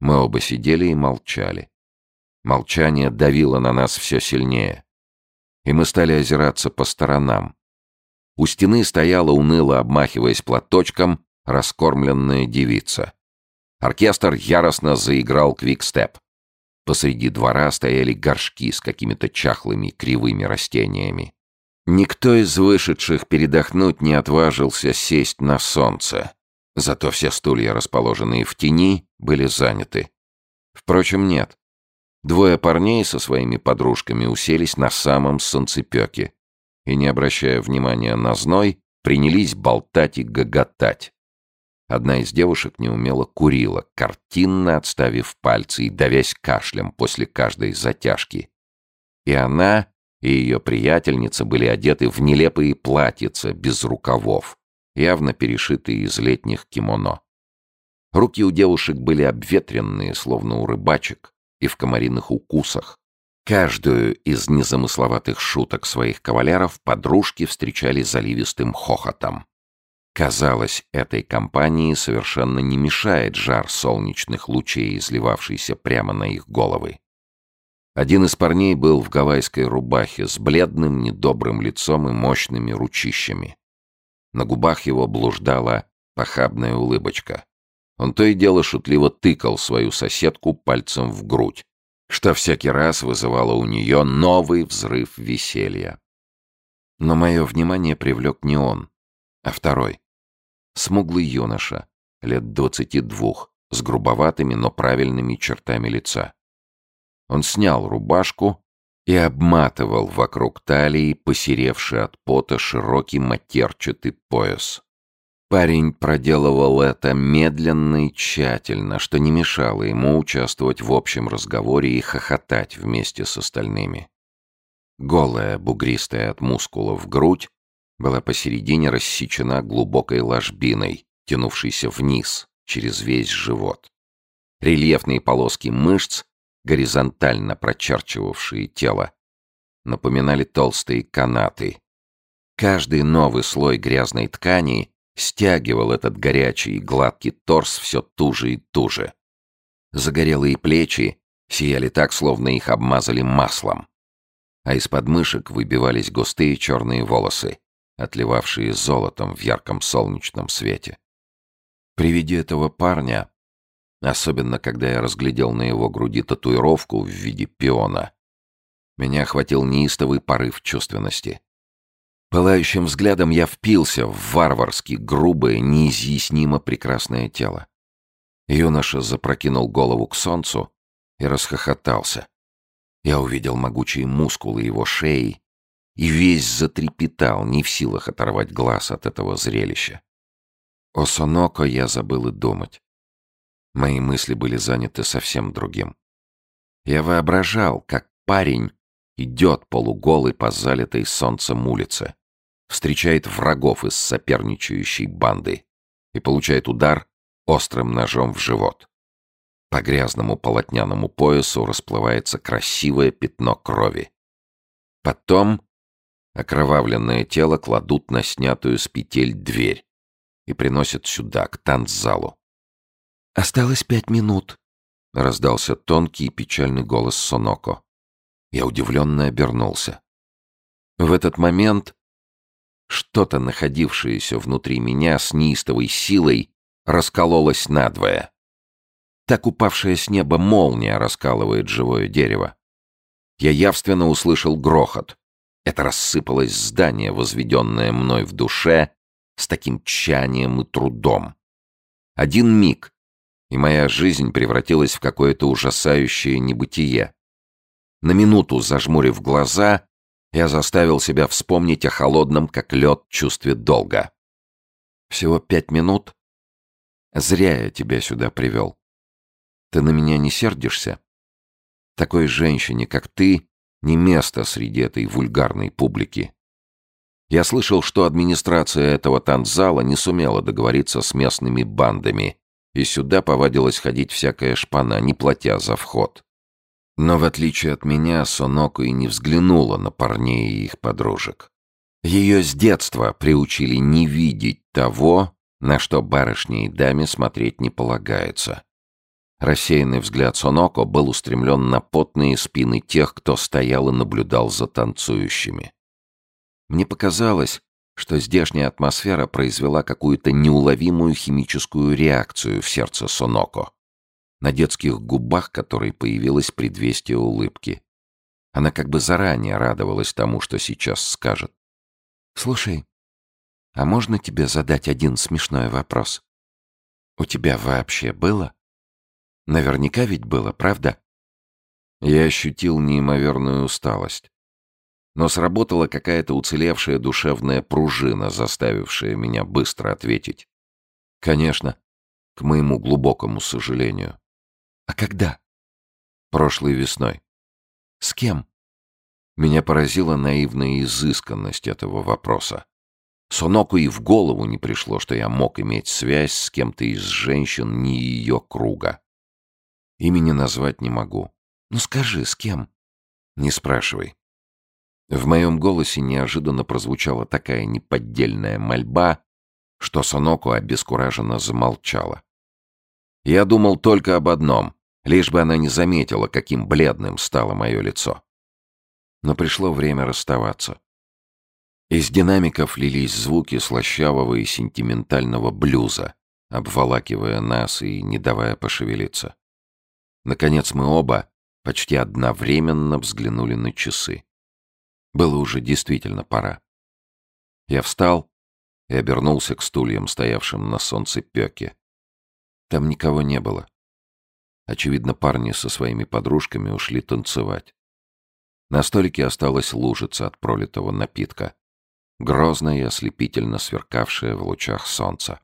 Мы оба сидели и молчали. Молчание давило на нас все сильнее. И мы стали озираться по сторонам. У стены стояла, уныло обмахиваясь платочком, раскормленная девица. Оркестр яростно заиграл квикстеп. Посреди двора стояли горшки с какими-то чахлыми кривыми растениями. Никто из вышедших передохнуть не отважился сесть на солнце. Зато все стулья, расположенные в тени, были заняты. Впрочем, нет. Двое парней со своими подружками уселись на самом солнцепеке и, не обращая внимания на зной, принялись болтать и гоготать. Одна из девушек неумело курила, картинно отставив пальцы и давясь кашлем после каждой затяжки. И она, и ее приятельница были одеты в нелепые платьица без рукавов, явно перешитые из летних кимоно. Руки у девушек были обветренные, словно у рыбачек, и в комариных укусах. Каждую из незамысловатых шуток своих кавалеров подружки встречали заливистым хохотом. Казалось, этой компании совершенно не мешает жар солнечных лучей, изливавшийся прямо на их головы. Один из парней был в гавайской рубахе с бледным, недобрым лицом и мощными ручищами. На губах его блуждала похабная улыбочка. Он то и дело шутливо тыкал свою соседку пальцем в грудь, что всякий раз вызывало у нее новый взрыв веселья. Но мое внимание привлек не он, а второй. Смуглый юноша, лет двадцати двух, с грубоватыми, но правильными чертами лица. Он снял рубашку и обматывал вокруг талии посеревший от пота широкий матерчатый пояс. Парень проделывал это медленно и тщательно, что не мешало ему участвовать в общем разговоре и хохотать вместе с остальными. Голая, бугристая от мускулов грудь была посередине рассечена глубокой ложбиной, тянувшейся вниз, через весь живот. Рельефные полоски мышц горизонтально прочерчивавшие тело, напоминали толстые канаты. Каждый новый слой грязной ткани стягивал этот горячий и гладкий торс все туже и туже. Загорелые плечи сияли так, словно их обмазали маслом, а из подмышек выбивались густые черные волосы, отливавшие золотом в ярком солнечном свете. При виде этого парня Особенно, когда я разглядел на его груди татуировку в виде пиона. Меня охватил неистовый порыв чувственности. Пылающим взглядом я впился в варварски грубое, неизъяснимо прекрасное тело. Юноша запрокинул голову к солнцу и расхохотался. Я увидел могучие мускулы его шеи и весь затрепетал, не в силах оторвать глаз от этого зрелища. О Соноко я забыл и думать. Мои мысли были заняты совсем другим. Я воображал, как парень идет полуголый по залитой солнцем улице, встречает врагов из соперничающей банды и получает удар острым ножом в живот. По грязному полотняному поясу расплывается красивое пятно крови. Потом окровавленное тело кладут на снятую с петель дверь и приносят сюда, к танцзалу. «Осталось пять минут», — раздался тонкий и печальный голос Соноко. Я удивленно обернулся. В этот момент что-то, находившееся внутри меня с неистовой силой, раскололось надвое. Так упавшая с неба молния раскалывает живое дерево. Я явственно услышал грохот. Это рассыпалось здание, возведенное мной в душе с таким тщанием и трудом. Один миг, и моя жизнь превратилась в какое-то ужасающее небытие. На минуту, зажмурив глаза, я заставил себя вспомнить о холодном, как лед, чувстве долга. Всего пять минут? Зря я тебя сюда привел. Ты на меня не сердишься? Такой женщине, как ты, не место среди этой вульгарной публики. Я слышал, что администрация этого танцзала не сумела договориться с местными бандами, и сюда повадилась ходить всякая шпана, не платя за вход. Но в отличие от меня, Соноко и не взглянула на парней и их подружек. Ее с детства приучили не видеть того, на что барышне и даме смотреть не полагается. Рассеянный взгляд Соноко был устремлен на потные спины тех, кто стоял и наблюдал за танцующими. Мне показалось, что здешняя атмосфера произвела какую-то неуловимую химическую реакцию в сердце Соноко, на детских губах которой появилось предвестие улыбки. Она как бы заранее радовалась тому, что сейчас скажет. «Слушай, а можно тебе задать один смешной вопрос? У тебя вообще было?» Наверняка ведь было, правда? Я ощутил неимоверную усталость. Но сработала какая-то уцелевшая душевная пружина, заставившая меня быстро ответить. Конечно, к моему глубокому сожалению. А когда? Прошлой весной. С кем? Меня поразила наивная изысканность этого вопроса. Соноку и в голову не пришло, что я мог иметь связь с кем-то из женщин не ее круга. Имени назвать не могу. Ну скажи, с кем? Не спрашивай. В моем голосе неожиданно прозвучала такая неподдельная мольба, что Соноку обескураженно замолчала. Я думал только об одном, лишь бы она не заметила, каким бледным стало мое лицо. Но пришло время расставаться. Из динамиков лились звуки слащавого и сентиментального блюза, обволакивая нас и не давая пошевелиться. Наконец мы оба почти одновременно взглянули на часы. Было уже действительно пора. Я встал и обернулся к стульям, стоявшим на солнце пеке. Там никого не было. Очевидно, парни со своими подружками ушли танцевать. На столике осталась лужица от пролитого напитка, грозная и ослепительно сверкавшая в лучах солнца.